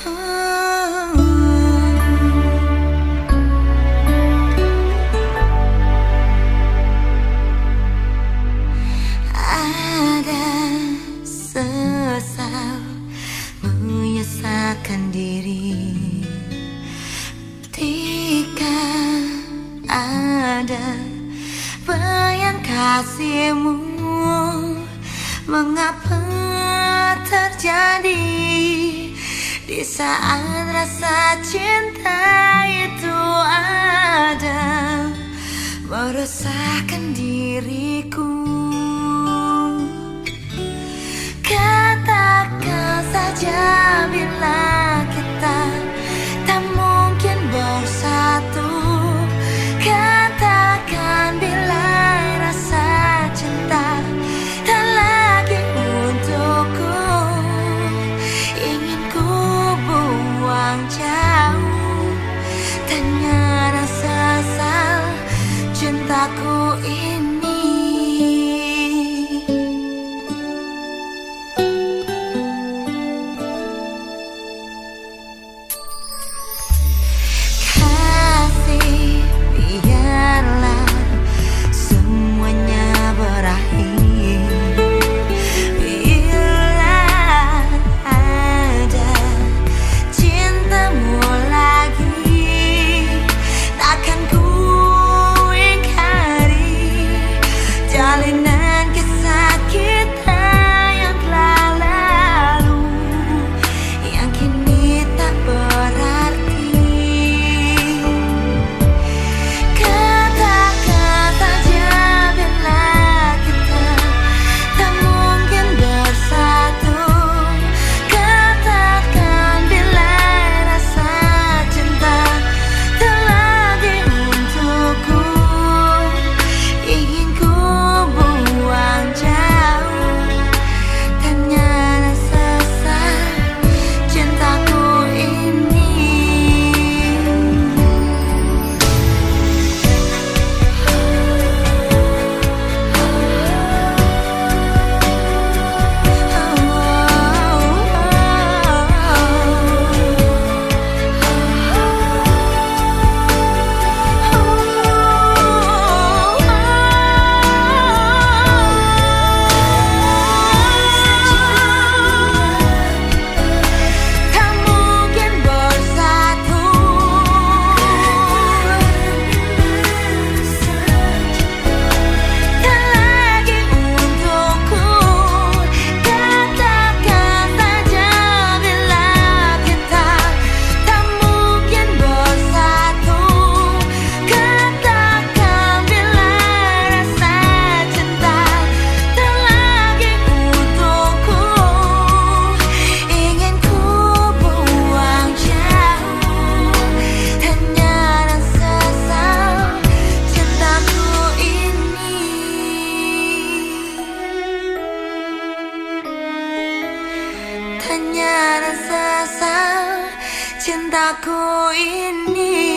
Ada sesal menyesatkan diri. Ketika ada bayang kasihmu Mengapa terjadi? Di saat rasa cinta itu ada Merusakkan diri. hanya rasa cintaku ini.